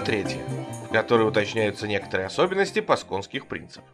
Глава 3, в которой уточняются некоторые особенности пасконских принцев.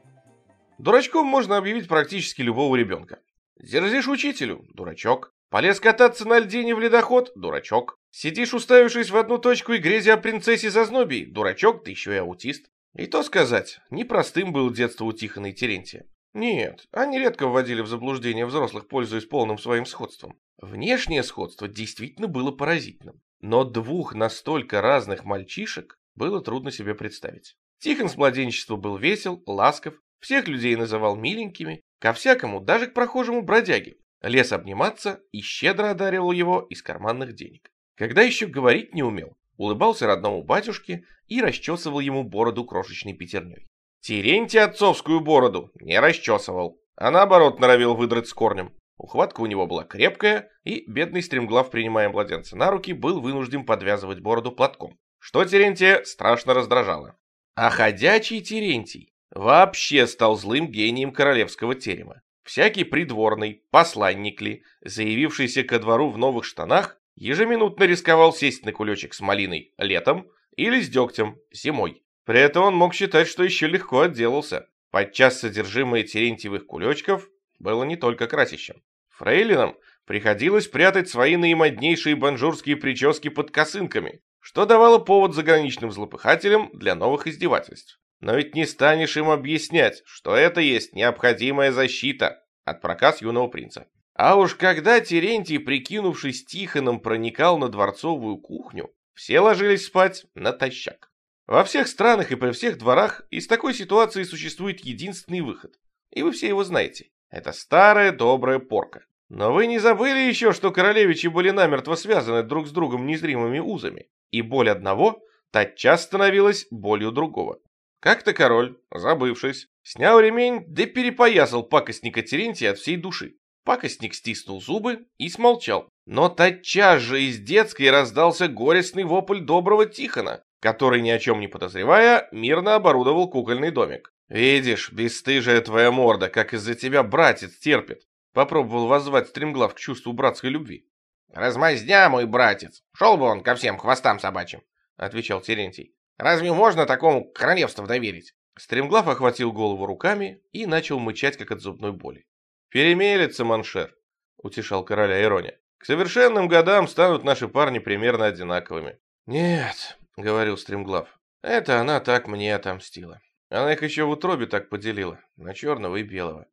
Дурачком можно объявить практически любого ребенка. Дерзишь учителю – дурачок. Полез кататься на льдине в ледоход – дурачок. Сидишь, уставившись в одну точку и грези о принцессе Зазнобий – дурачок, да еще и аутист. И то сказать, непростым было детство у Тихона и Терентия. Нет, они редко вводили в заблуждение взрослых, пользуясь полным своим сходством. Внешнее сходство действительно было поразительным. Но двух настолько разных мальчишек было трудно себе представить. Тихон с младенчества был весел, ласков, всех людей называл миленькими, ко всякому, даже к прохожему бродяге. Лес обниматься и щедро одаривал его из карманных денег. Когда еще говорить не умел, улыбался родному батюшке и расчесывал ему бороду крошечной пятерней. Терентий отцовскую бороду не расчесывал, а наоборот норовил выдрать с корнем. Ухватка у него была крепкая, и бедный стремглав, принимая младенца на руки, был вынужден подвязывать бороду платком, что Терентия страшно раздражало. А ходячий Терентий вообще стал злым гением королевского терема. Всякий придворный, посланник ли, заявившийся ко двору в новых штанах, ежеминутно рисковал сесть на кулечек с малиной летом или с дегтем зимой. При этом он мог считать, что еще легко отделался. Подчас содержимое терентьевых кулечков было не только красищем. Фрейлинам приходилось прятать свои наимоднейшие банжурские прически под косынками, что давало повод заграничным злопыхателям для новых издевательств. Но ведь не станешь им объяснять, что это есть необходимая защита от проказ юного принца. А уж когда Терентий, прикинувшись Тихоном, проникал на дворцовую кухню, все ложились спать натощак. Во всех странах и при всех дворах из такой ситуации существует единственный выход. И вы все его знаете. Это старая добрая порка. Но вы не забыли еще, что королевичи были намертво связаны друг с другом незримыми узами. И боль одного тотчас становилась болью другого. Как-то король, забывшись, снял ремень да перепоясал пакостника Терентия от всей души. Пакостник стиснул зубы и смолчал. Но тотчас же из детской раздался горестный вопль доброго Тихона который, ни о чем не подозревая, мирно оборудовал кукольный домик. «Видишь, бесстыжая твоя морда, как из-за тебя братец терпит!» Попробовал воззвать стремглав к чувству братской любви. «Размазня, мой братец! Шел бы он ко всем хвостам собачьим!» — отвечал Терентий. «Разве можно такому королевству доверить?» Стремглав охватил голову руками и начал мычать, как от зубной боли. «Перемелется, маншер!» — утешал короля Ирония. «К совершенным годам станут наши парни примерно одинаковыми». «Нет, — говорил Стремглав. «Это она так мне отомстила. Она их еще в утробе так поделила, на черного и белого.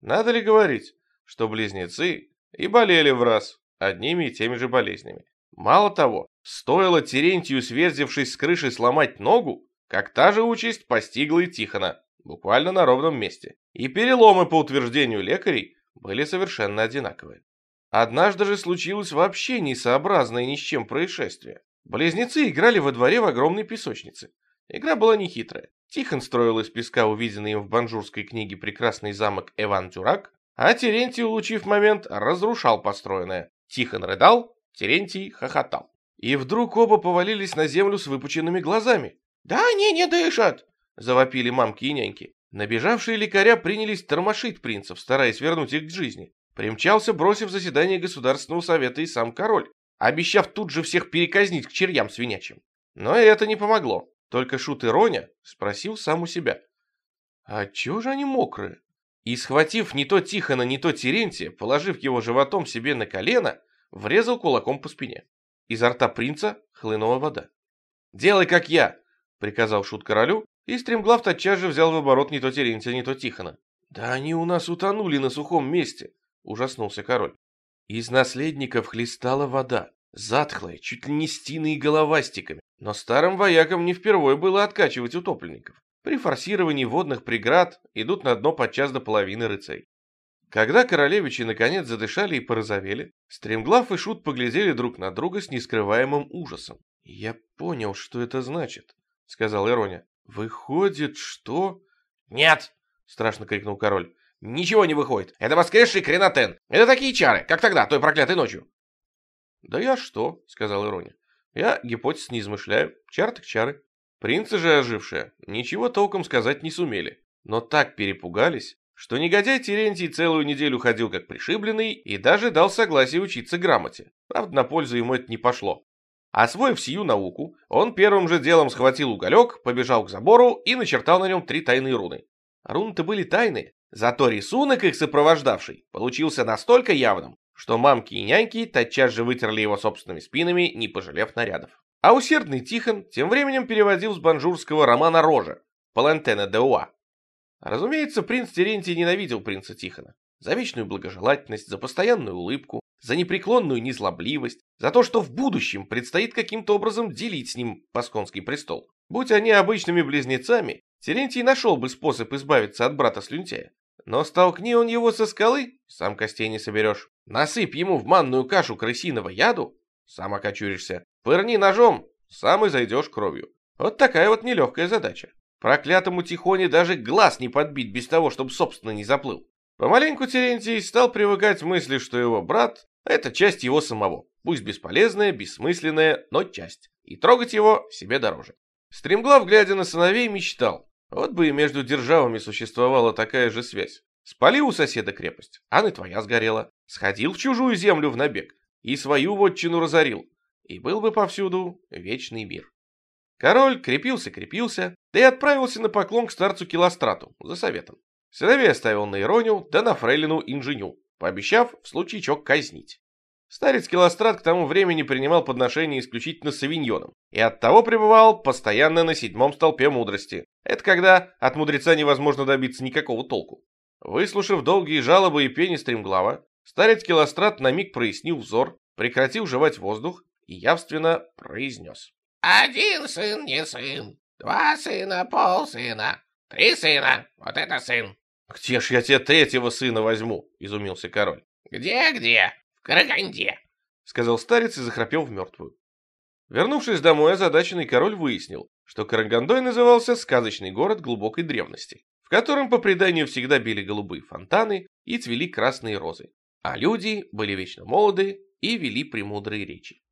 Надо ли говорить, что близнецы и болели в раз, одними и теми же болезнями? Мало того, стоило Терентию, сверзившись с крыши, сломать ногу, как та же участь постигла и Тихона, буквально на ровном месте. И переломы, по утверждению лекарей, были совершенно одинаковые. Однажды же случилось вообще несообразное ни с чем происшествие. Близнецы играли во дворе в огромной песочнице. Игра была нехитрая. Тихон строил из песка увиденный им в банжурской книге прекрасный замок Эван Тюрак, а Терентий, улучив момент, разрушал построенное. Тихон рыдал, Терентий хохотал. И вдруг оба повалились на землю с выпученными глазами. «Да они не дышат!» — завопили мамки и няньки. Набежавшие лекаря принялись тормошить принцев, стараясь вернуть их к жизни. Примчался, бросив заседание Государственного совета и сам король обещав тут же всех переказнить к черьям свинячим. Но это не помогло. Только Шут и спросил сам у себя. «А чего же они мокрые?» И, схватив не то Тихона, не то Терентия, положив его животом себе на колено, врезал кулаком по спине. Изо рта принца хлынула вода. «Делай, как я!» — приказал Шут королю, и стремглав тотчас же взял в оборот не то Терентия, не то Тихона. «Да они у нас утонули на сухом месте!» — ужаснулся король. Из наследников хлестала вода, затхлая, чуть ли не стиной и головастиками. Но старым воякам не впервые было откачивать утопленников. При форсировании водных преград идут на дно подчас до половины рыцарей. Когда королевичи наконец задышали и порозовели, Стремглав и Шут поглядели друг на друга с нескрываемым ужасом. «Я понял, что это значит», — сказал Ироня. «Выходит, что...» «Нет!» — страшно крикнул король. Ничего не выходит. Это воскресший Кренатен. Это такие чары, как тогда, той проклятой ночью. Да я что, сказал Ирония. Я гипотез не измышляю. Чар так чары. Принцы же ожившие ничего толком сказать не сумели. Но так перепугались, что негодяй Терентий целую неделю ходил как пришибленный и даже дал согласие учиться грамоте. Правда, на пользу ему это не пошло. Освоив сию науку, он первым же делом схватил уголек, побежал к забору и начертал на нем три тайные руны. Руны-то были тайные, зато рисунок их сопровождавший получился настолько явным, что мамки и няньки тотчас же вытерли его собственными спинами, не пожалев нарядов. А усердный Тихон тем временем переводил с банжурского романа «Рожа» Палантена де Уа. Разумеется, принц Терентий ненавидел принца Тихона за вечную благожелательность, за постоянную улыбку, за непреклонную незлобливость, за то, что в будущем предстоит каким-то образом делить с ним Пасконский престол. Будь они обычными близнецами, Терентий нашел бы способ избавиться от брата Слюнтяя. Но столкни он его со скалы, сам костей не соберешь. Насыпь ему в манную кашу крысиного яду, сам окочуришься. Пырни ножом, сам и зайдешь кровью. Вот такая вот нелегкая задача. Проклятому Тихоне даже глаз не подбить без того, чтобы собственно не заплыл. Помаленьку Терентий стал привыкать к мысли, что его брат — это часть его самого. Пусть бесполезная, бессмысленная, но часть. И трогать его себе дороже. Стремглав, глядя на сыновей, мечтал. Вот бы и между державами существовала такая же связь. Спали у соседа крепость, а и твоя сгорела. Сходил в чужую землю в набег и свою вотчину разорил. И был бы повсюду вечный мир. Король крепился-крепился, да и отправился на поклон к старцу Килострату за советом. Сыновей оставил на Ироню, да на фрейлину Инженю, пообещав в случае чего казнить. Старец Килострат к тому времени принимал подношения исключительно савиньоном, и оттого пребывал постоянно на седьмом столпе мудрости. Это когда от мудреца невозможно добиться никакого толку. Выслушав долгие жалобы и пени стремглава, старец Килострат на миг прояснил взор, прекратил жевать воздух и явственно произнес. Один сын не сын, два сына полсына, три сына, вот это сын. Где ж я тебе третьего сына возьму? Изумился король. Где-где? В Караганде, сказал старец и захрапел в мертвую. Вернувшись домой, озадаченный король выяснил, что Карагандой назывался сказочный город глубокой древности, в котором по преданию всегда били голубые фонтаны и цвели красные розы, а люди были вечно молоды и вели премудрые речи.